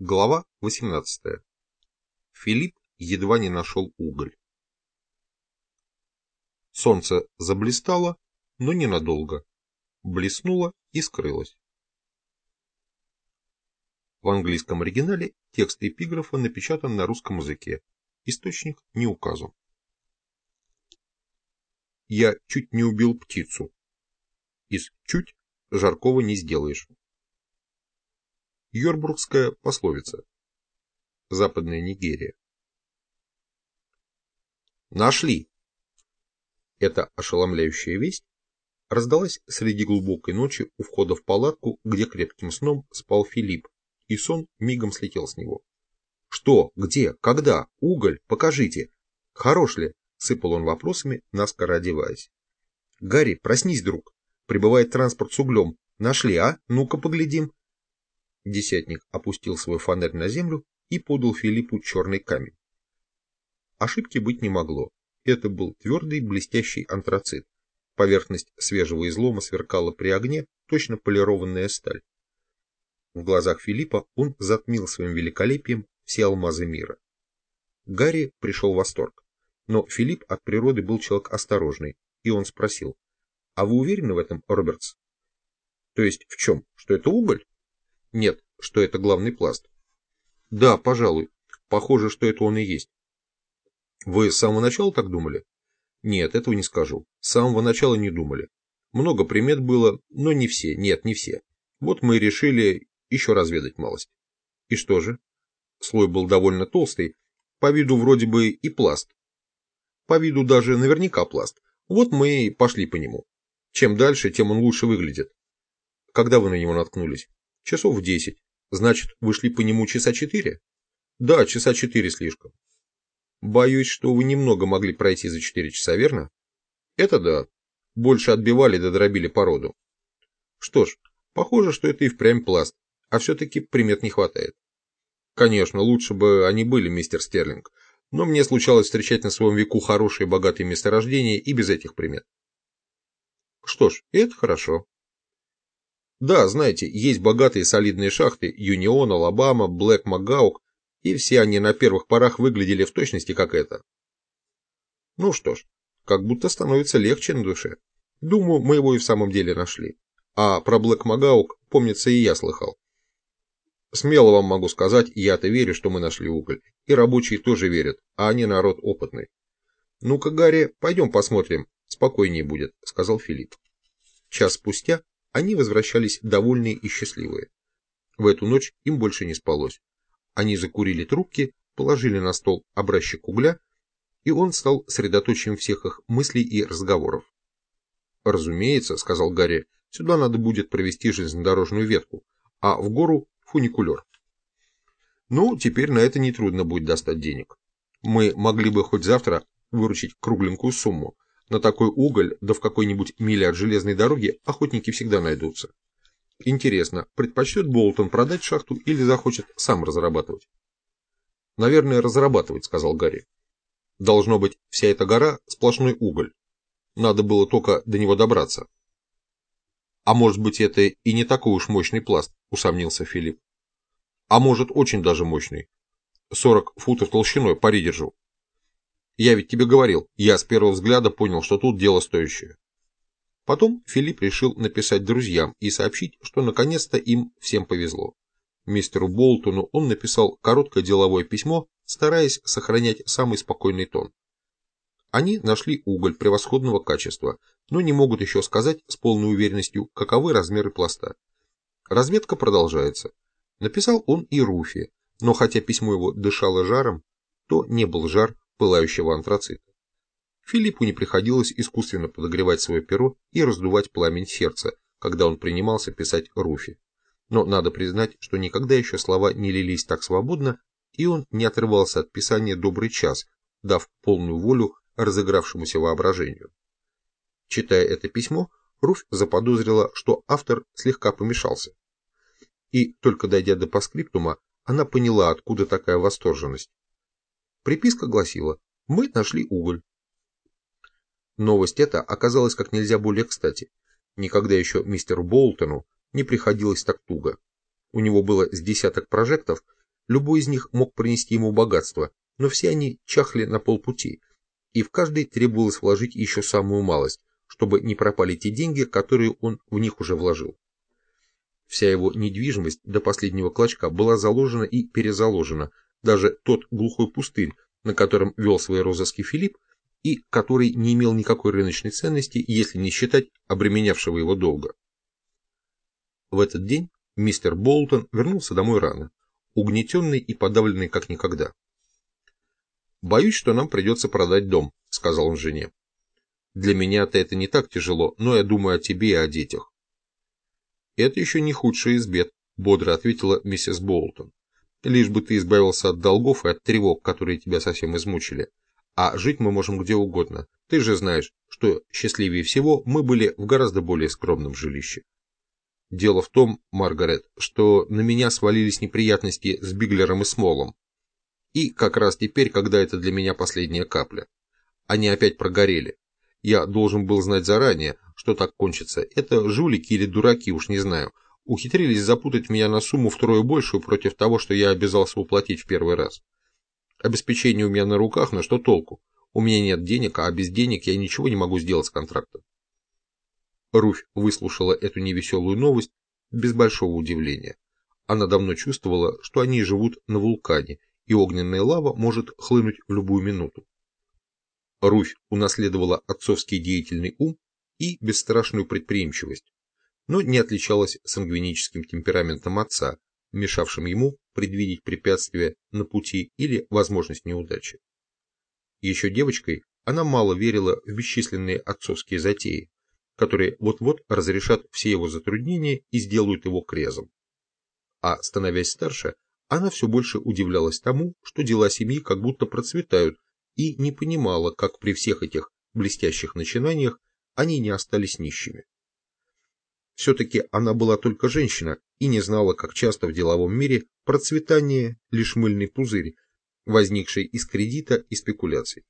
Глава 18. Филипп едва не нашел уголь. Солнце заблистало, но ненадолго. Блеснуло и скрылось. В английском оригинале текст эпиграфа напечатан на русском языке. Источник не указан. Я чуть не убил птицу. Из «чуть» жаркого не сделаешь. Йорбургская пословица. Западная Нигерия. Нашли! Эта ошеломляющая весть раздалась среди глубокой ночи у входа в палатку, где крепким сном спал Филипп, и сон мигом слетел с него. «Что? Где? Когда? Уголь? Покажите! Хорош ли?» — сыпал он вопросами, наскоро одеваясь. «Гарри, проснись, друг! Прибывает транспорт с углем. Нашли, а? Ну-ка поглядим!» Десятник опустил свой фонарь на землю и подал Филиппу черный камень. Ошибки быть не могло. Это был твердый блестящий антрацит. Поверхность свежего излома сверкала при огне, точно полированная сталь. В глазах Филиппа он затмил своим великолепием все алмазы мира. Гарри пришел в восторг. Но Филипп от природы был человек осторожный, и он спросил, «А вы уверены в этом, Робертс?» «То есть в чем? Что это уголь?» Нет, что это главный пласт. Да, пожалуй. Похоже, что это он и есть. Вы с самого начала так думали? Нет, этого не скажу. С самого начала не думали. Много примет было, но не все, нет, не все. Вот мы и решили еще разведать малость. И что же? Слой был довольно толстый, по виду вроде бы и пласт. По виду даже наверняка пласт. Вот мы и пошли по нему. Чем дальше, тем он лучше выглядит. Когда вы на него наткнулись? Часов в десять. Значит, вышли по нему часа четыре? Да, часа четыре слишком. Боюсь, что вы немного могли пройти за четыре часа, верно? Это да. Больше отбивали да дробили породу. Что ж, похоже, что это и впрямь пласт, а все-таки примет не хватает. Конечно, лучше бы они были, мистер Стерлинг, но мне случалось встречать на своем веку хорошие богатые месторождения и без этих примет. Что ж, это хорошо. Да, знаете, есть богатые солидные шахты Юнион, Алабама, Блэк Магаук, и все они на первых порах выглядели в точности как это. Ну что ж, как будто становится легче на душе. Думаю, мы его и в самом деле нашли. А про Блэк Магаук, помнится, и я слыхал. Смело вам могу сказать, я-то верю, что мы нашли уголь. И рабочие тоже верят, а они народ опытный. Ну-ка, Гарри, пойдем посмотрим, спокойнее будет, сказал Филипп. Час спустя они возвращались довольные и счастливые. В эту ночь им больше не спалось. Они закурили трубки, положили на стол образчик угля, и он стал средоточием всех их мыслей и разговоров. «Разумеется», — сказал Гарри, — «сюда надо будет провести железнодорожную ветку, а в гору — фуникулер». «Ну, теперь на это нетрудно будет достать денег. Мы могли бы хоть завтра выручить кругленькую сумму, на такой уголь, да в какой-нибудь миле от железной дороги, охотники всегда найдутся. Интересно, предпочтет Болтон продать шахту или захочет сам разрабатывать? Наверное, разрабатывать, сказал Гарри. Должно быть, вся эта гора сплошной уголь. Надо было только до него добраться. А может быть, это и не такой уж мощный пласт, усомнился Филипп. А может, очень даже мощный. 40 футов толщиной, пари держу. Я ведь тебе говорил, я с первого взгляда понял, что тут дело стоящее. Потом Филипп решил написать друзьям и сообщить, что наконец-то им всем повезло. Мистеру Болтону он написал короткое деловое письмо, стараясь сохранять самый спокойный тон. Они нашли уголь превосходного качества, но не могут еще сказать с полной уверенностью, каковы размеры пласта. Разведка продолжается. Написал он и Руфи, но хотя письмо его дышало жаром, то не был жар пылающего антрацита. Филиппу не приходилось искусственно подогревать свое перо и раздувать пламень сердца, когда он принимался писать Руфи. Но надо признать, что никогда еще слова не лились так свободно, и он не отрывался от писания добрый час, дав полную волю разыгравшемуся воображению. Читая это письмо, Руфь заподозрила, что автор слегка помешался. И, только дойдя до паскриптума, она поняла, откуда такая восторженность. Приписка гласила «Мы нашли уголь». Новость эта оказалась как нельзя более кстати. Никогда еще мистеру Болтону не приходилось так туго. У него было с десяток прожектов, Любой из них мог принести ему богатство, но все они чахли на полпути, и в каждой требовалось вложить еще самую малость, чтобы не пропали те деньги, которые он в них уже вложил. Вся его недвижимость до последнего клочка была заложена и перезаложена, даже тот глухой пустырь, на котором вел свои розыски Филипп, и который не имел никакой рыночной ценности, если не считать обременявшего его долга. В этот день мистер Болтон вернулся домой рано, угнетенный и подавленный как никогда. «Боюсь, что нам придется продать дом», — сказал он жене. «Для меня-то это не так тяжело, но я думаю о тебе и о детях». «Это еще не худший из бед», — бодро ответила миссис Болтон. «Лишь бы ты избавился от долгов и от тревог, которые тебя совсем измучили. А жить мы можем где угодно. Ты же знаешь, что счастливее всего мы были в гораздо более скромном жилище». Дело в том, Маргарет, что на меня свалились неприятности с Биглером и Смолом. И как раз теперь, когда это для меня последняя капля. Они опять прогорели. Я должен был знать заранее, что так кончится. Это жулики или дураки, уж не знаю. Ухитрились запутать меня на сумму втрое большую против того, что я обязался уплатить в первый раз. Обеспечение у меня на руках, но что толку? У меня нет денег, а без денег я ничего не могу сделать с контрактом. Руфь выслушала эту невеселую новость без большого удивления. Она давно чувствовала, что они живут на вулкане, и огненная лава может хлынуть в любую минуту. Руфь унаследовала отцовский деятельный ум и бесстрашную предприимчивость, но не отличалась сангвиническим темпераментом отца, мешавшим ему предвидеть препятствия на пути или возможность неудачи. Еще девочкой она мало верила в бесчисленные отцовские затеи, которые вот-вот разрешат все его затруднения и сделают его крезом. А становясь старше, она все больше удивлялась тому, что дела семьи как будто процветают, и не понимала, как при всех этих блестящих начинаниях они не остались нищими. Все-таки она была только женщина и не знала, как часто в деловом мире процветание – лишь мыльный пузырь, возникший из кредита и спекуляций.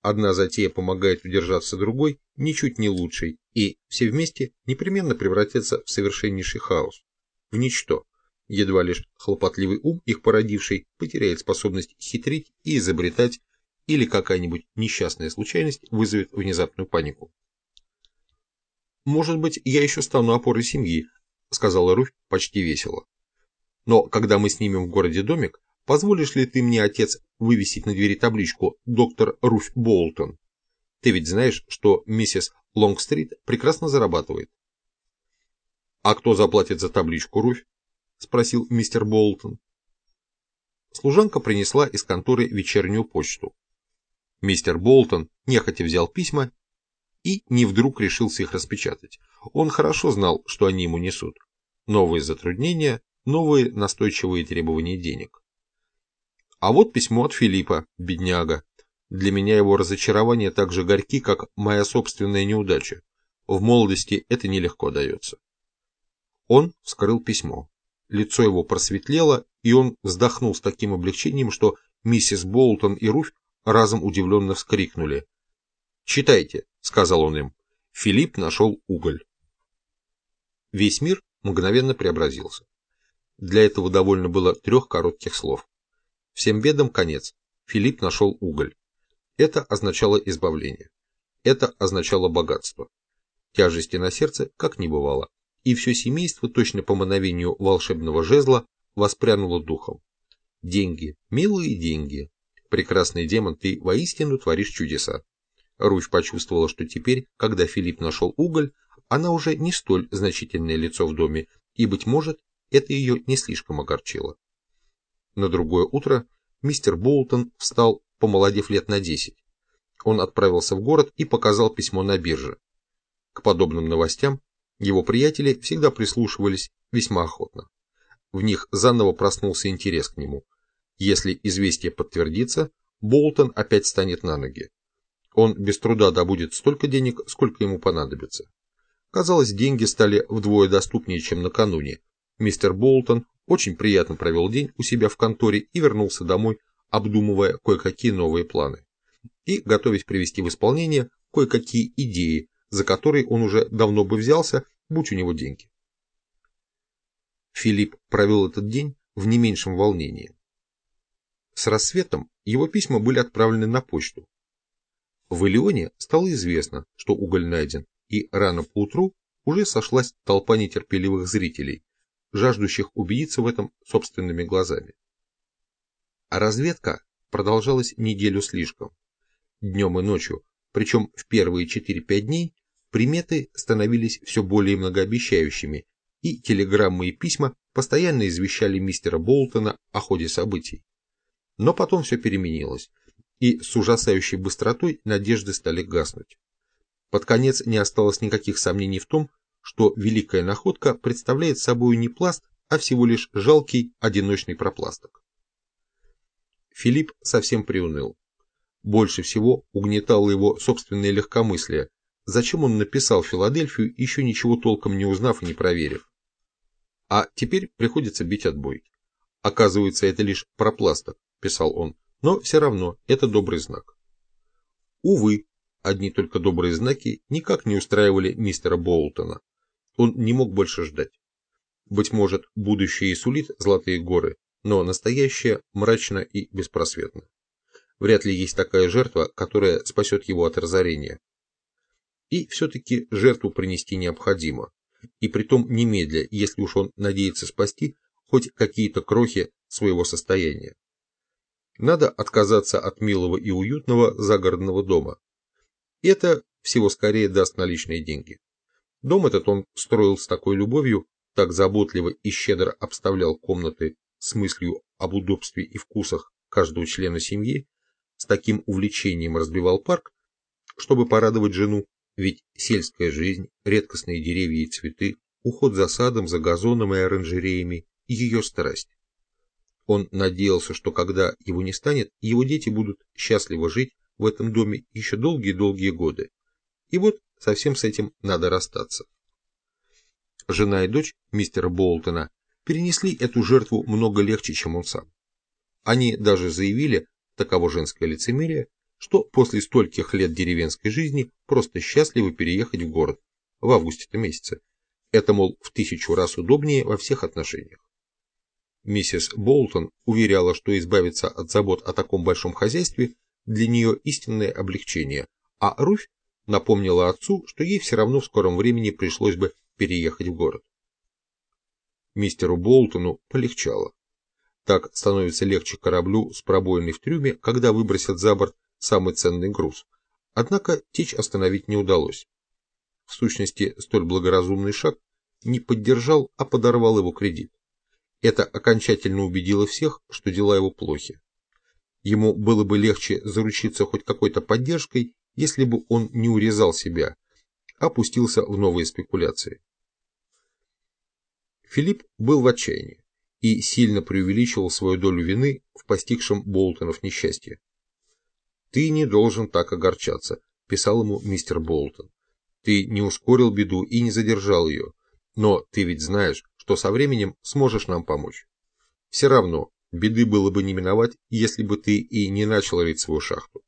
Одна затея помогает удержаться другой, ничуть не лучшей, и все вместе непременно превратятся в совершеннейший хаос, в ничто. Едва лишь хлопотливый ум, их породивший, потеряет способность хитрить и изобретать, или какая-нибудь несчастная случайность вызовет внезапную панику. «Может быть, я еще стану опорой семьи», — сказала Руфь почти весело. «Но когда мы снимем в городе домик, Позволишь ли ты мне, отец, вывесить на двери табличку «Доктор Руф Болтон»? Ты ведь знаешь, что миссис Лонгстрит прекрасно зарабатывает. «А кто заплатит за табличку, Руфь?» – спросил мистер Болтон. Служанка принесла из конторы вечернюю почту. Мистер Болтон нехотя взял письма и не вдруг решился их распечатать. Он хорошо знал, что они ему несут. Новые затруднения, новые настойчивые требования денег. А вот письмо от Филиппа, бедняга. Для меня его разочарование так же горьки, как моя собственная неудача. В молодости это нелегко дается. Он вскрыл письмо. Лицо его просветлело, и он вздохнул с таким облегчением, что миссис Болтон и Руфь разом удивленно вскрикнули. «Читайте», — сказал он им. Филипп нашел уголь. Весь мир мгновенно преобразился. Для этого довольно было трех коротких слов. Всем бедам конец. Филипп нашел уголь. Это означало избавление. Это означало богатство. Тяжести на сердце как не бывало. И все семейство, точно по мановению волшебного жезла, воспрянуло духом. Деньги, милые деньги. Прекрасный демон, ты воистину творишь чудеса. Руфь почувствовала, что теперь, когда Филипп нашел уголь, она уже не столь значительное лицо в доме, и, быть может, это ее не слишком огорчило. На другое утро мистер Болтон встал, помолодев лет на 10. Он отправился в город и показал письмо на бирже. К подобным новостям его приятели всегда прислушивались весьма охотно. В них заново проснулся интерес к нему. Если известие подтвердится, Болтон опять станет на ноги. Он без труда добудет столько денег, сколько ему понадобится. Казалось, деньги стали вдвое доступнее, чем накануне. Мистер Болтон очень приятно провел день у себя в конторе и вернулся домой, обдумывая кое-какие новые планы. И готовясь привести в исполнение кое-какие идеи, за которые он уже давно бы взялся, будь у него деньги. Филипп провел этот день в не меньшем волнении. С рассветом его письма были отправлены на почту. В Илионе стало известно, что уголь найден, и рано поутру уже сошлась толпа нетерпеливых зрителей, жаждущих убедиться в этом собственными глазами. А разведка продолжалась неделю слишком. Днем и ночью, причем в первые 4-5 дней, приметы становились все более многообещающими, и телеграммы и письма постоянно извещали мистера Болтона о ходе событий. Но потом все переменилось, и с ужасающей быстротой надежды стали гаснуть. Под конец не осталось никаких сомнений в том, что великая находка представляет собой не пласт, а всего лишь жалкий одиночный пропласток. Филипп совсем приуныл. Больше всего угнетало его собственное легкомыслие. Зачем он написал Филадельфию, еще ничего толком не узнав и не проверив? А теперь приходится бить отбой. Оказывается, это лишь пропласток, писал он, но все равно это добрый знак. Увы, одни только добрые знаки никак не устраивали мистера Боултона. Он не мог больше ждать. Быть может, будущее и сулит золотые горы, но настоящее мрачно и беспросветно. Вряд ли есть такая жертва, которая спасет его от разорения. И все-таки жертву принести необходимо, и притом немедля, если уж он надеется спасти хоть какие-то крохи своего состояния. Надо отказаться от милого и уютного загородного дома. Это всего скорее даст наличные деньги. Дом этот он строил с такой любовью, так заботливо и щедро обставлял комнаты с мыслью об удобстве и вкусах каждого члена семьи, с таким увлечением разбивал парк, чтобы порадовать жену, ведь сельская жизнь, редкостные деревья и цветы, уход за садом, за газоном и оранжереями – ее страсть. Он надеялся, что когда его не станет, его дети будут счастливо жить в этом доме еще долгие-долгие годы. И вот совсем с этим надо расстаться. Жена и дочь мистера Болтона перенесли эту жертву много легче, чем он сам. Они даже заявили, таково женское лицемерие, что после стольких лет деревенской жизни просто счастливы переехать в город в августе-то месяце. Это, мол, в тысячу раз удобнее во всех отношениях. Миссис Болтон уверяла, что избавиться от забот о таком большом хозяйстве для нее истинное облегчение, а Руфь напомнила отцу, что ей все равно в скором времени пришлось бы переехать в город. Мистеру Болтону полегчало. Так становится легче кораблю с пробоиной в трюме, когда выбросят за борт самый ценный груз. Однако течь остановить не удалось. В сущности, столь благоразумный шаг не поддержал, а подорвал его кредит. Это окончательно убедило всех, что дела его плохи. Ему было бы легче заручиться хоть какой-то поддержкой, если бы он не урезал себя, а пустился в новые спекуляции. Филипп был в отчаянии и сильно преувеличивал свою долю вины в постигшем Болтонов несчастье. «Ты не должен так огорчаться», – писал ему мистер Болтон. «Ты не ускорил беду и не задержал ее, но ты ведь знаешь, что со временем сможешь нам помочь. Все равно, беды было бы не миновать, если бы ты и не начал рыть свою шахту.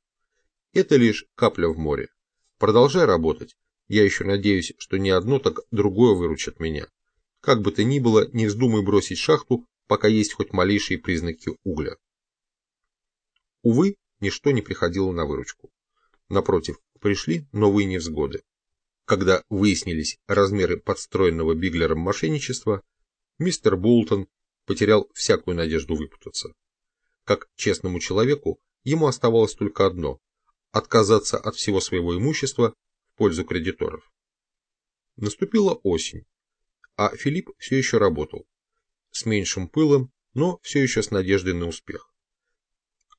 Это лишь капля в море. Продолжай работать. Я еще надеюсь, что не одно, так другое выручит меня. Как бы то ни было, не вздумай бросить шахту, пока есть хоть малейшие признаки угля. Увы, ничто не приходило на выручку. Напротив, пришли новые невзгоды. Когда выяснились размеры подстроенного Биглером мошенничества, мистер Болтон потерял всякую надежду выпутаться. Как честному человеку, ему оставалось только одно отказаться от всего своего имущества в пользу кредиторов. Наступила осень, а Филипп все еще работал. С меньшим пылом, но все еще с надеждой на успех.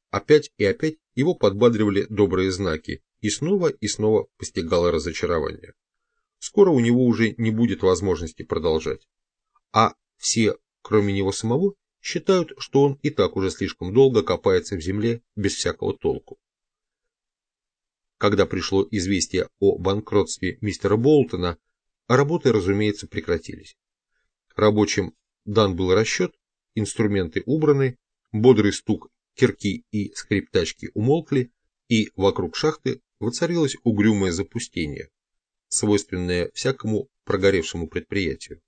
Опять и опять его подбадривали добрые знаки, и снова и снова постигало разочарование. Скоро у него уже не будет возможности продолжать. А все, кроме него самого, считают, что он и так уже слишком долго копается в земле без всякого толку. Когда пришло известие о банкротстве мистера Болтона, работы, разумеется, прекратились. Рабочим дан был расчет, инструменты убраны, бодрый стук кирки и скриптачки умолкли, и вокруг шахты воцарилось угрюмое запустение, свойственное всякому прогоревшему предприятию.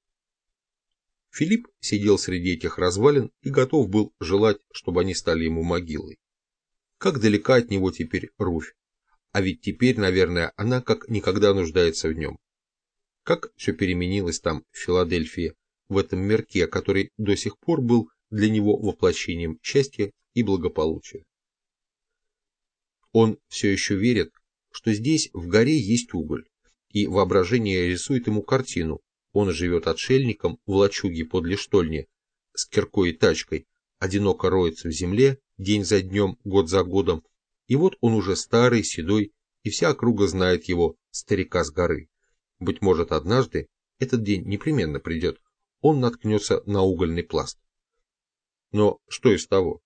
Филипп сидел среди этих развалин и готов был желать, чтобы они стали ему могилой. Как далека от него теперь Руфь, а ведь теперь, наверное, она как никогда нуждается в нем. Как все переменилось там, в Филадельфии, в этом мирке, который до сих пор был для него воплощением счастья и благополучия. Он все еще верит, что здесь в горе есть уголь, и воображение рисует ему картину. Он живет отшельником в лачуге подле штольни, с киркой и тачкой, одиноко роется в земле день за днем, год за годом, и вот он уже старый, седой, и вся округа знает его, старика с горы. Быть может, однажды, этот день непременно придет, он наткнется на угольный пласт. Но что из того?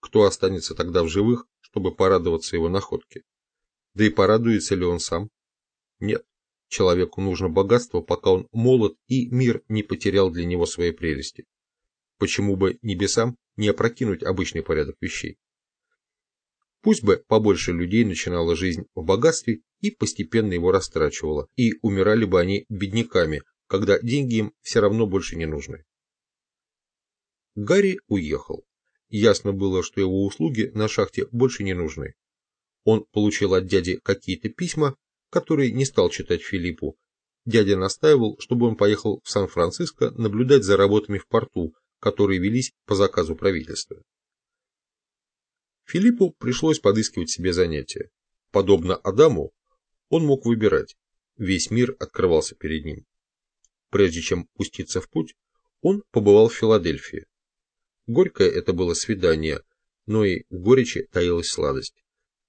Кто останется тогда в живых, чтобы порадоваться его находке? Да и порадуется ли он сам? Нет, человеку нужно богатство, пока он молод и мир не потерял для него своей прелести. Почему бы небесам не опрокинуть обычный порядок вещей? Пусть бы побольше людей начинало жизнь в богатстве и постепенно его растрачивало, и умирали бы они бедняками, когда деньги им все равно больше не нужны. Гарри уехал. Ясно было, что его услуги на шахте больше не нужны. Он получил от дяди какие-то письма, которые не стал читать Филиппу. Дядя настаивал, чтобы он поехал в Сан-Франциско наблюдать за работами в порту, которые велись по заказу правительства. Филиппу пришлось подыскивать себе занятия. Подобно Адаму, он мог выбирать. Весь мир открывался перед ним. Прежде чем пуститься в путь, он побывал в Филадельфии. Горькое это было свидание, но и в горечи таилась сладость.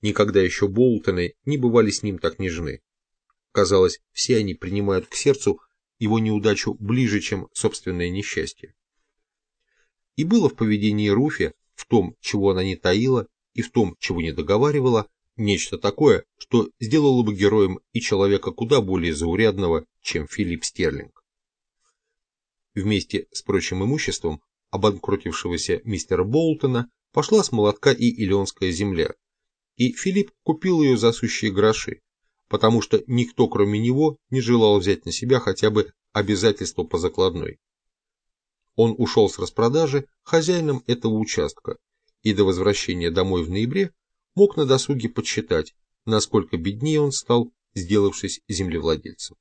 Никогда еще Болтоны не бывали с ним так нежны. Казалось, все они принимают к сердцу его неудачу ближе, чем собственное несчастье. И было в поведении Руфи, в том, чего она не таила, и в том, чего не договаривала, нечто такое, что сделало бы героем и человека куда более заурядного, чем Филипп Стерлинг. Вместе с прочим имуществом обанкротившегося мистера Болтона пошла с молотка и Илионская земля, и Филипп купил ее за сущие гроши, потому что никто, кроме него, не желал взять на себя хотя бы обязательство по закладной. Он ушел с распродажи хозяином этого участка и до возвращения домой в ноябре мог на досуге подсчитать, насколько беднее он стал, сделавшись землевладельцем.